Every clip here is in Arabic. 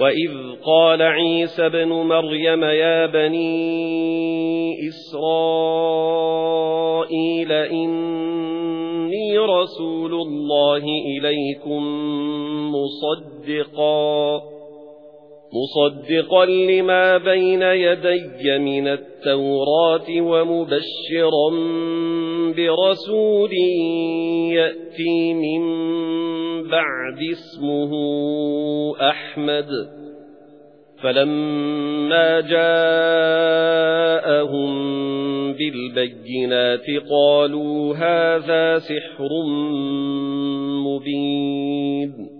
وَإِذْ قَالَ عِيسَى ابْنُ مَرْيَمَ يَا بَنِي إِسْرَائِيلَ إِنِّي رَسُولُ اللَّهِ إِلَيْكُمْ مُصَدِّقًا مُصَدِّقًا لِمَا بَيْنَ يَدَيَّ مِنَ التَّوْرَاةِ وَمُبَشِّرًا بِرَسُولٍ يَأْتِي مِن بَعْدِ اسْمُهُ أَحْمَدُ. فَلَمَّا جَاءَهُم بِالْبَيِّنَاتِ قَالُوا هَذَا سِحْرٌ مُبِينٌ.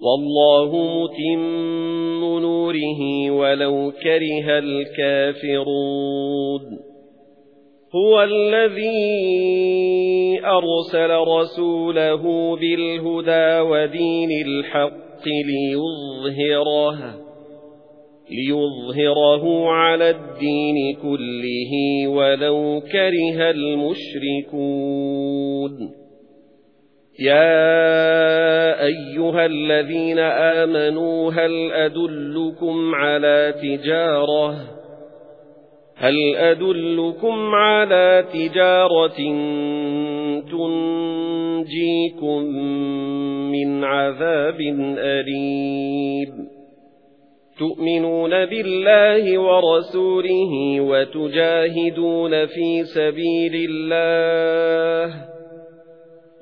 وَاللَّهُ مُتِمُّ نُورِهِ وَلَوْ كَرِهَ الْكَافِرُونَ. هُوَ الَّذِي أَرْسَلَ رَسُولَهُ بِالْهُدَى وَدِينِ الْحَقِّ لِيُظْهِرَهُ لِيُظْهِرَهُ عَلَى الدِّينِ كُلِّهِ وَلَوْ كَرِهَ الْمُشْرِكُونَ. يَا أَيُّهَا الَّذِينَ آمَنُوا هَلْ أَدُلُّكُمْ عَلَى تِجَارَةٍ هل أدلكم على تجارة تنجيكم من عذاب أليم؟ تؤمنون بالله ورسوله وتجاهدون في سبيل الله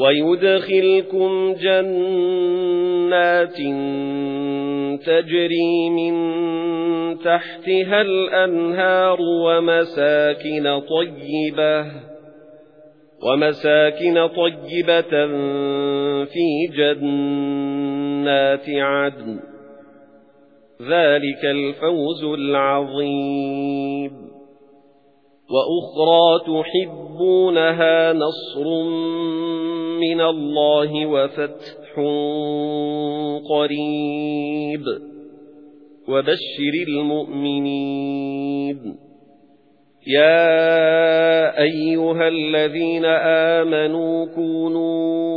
وَيُدْخِلْكُمْ جَنَّاتٍ تَجْرِي مِن تَحْتِهَا الْأَنْهَارُ وَمَسَاكِنَ طَيِّبَةً وَمَسَاكِنَ طَيِّبَةً فِي جَنَّاتِ عَدْنٍ. ذَلِكَ الْفَوْزُ الْعَظِيمُ. وَأُخْرَى تُحِبُّونَهَا نَصْرٌ مِنَ اللَّهِ وَفَتْحٌ قَرِيبٌ. وَبَشِّرِ الْمُؤْمِنِينَ. يَا أَيُّهَا الَّذِينَ آمَنُوا كُونُوا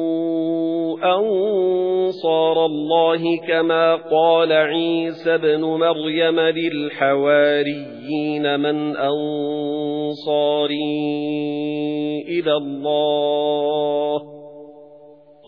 أَنصَارَ اللَّهِ كَمَا قَالَ عِيسَى ابْنُ مَرْيَمَ لِلْحَوَارِيِّينَ مَنْ أَنصَارِي إِلَى اللَّهِ.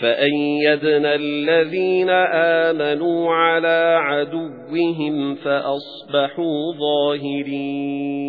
فأيدنا الذين آمنوا على عدوهم فأصبحوا ظاهرين.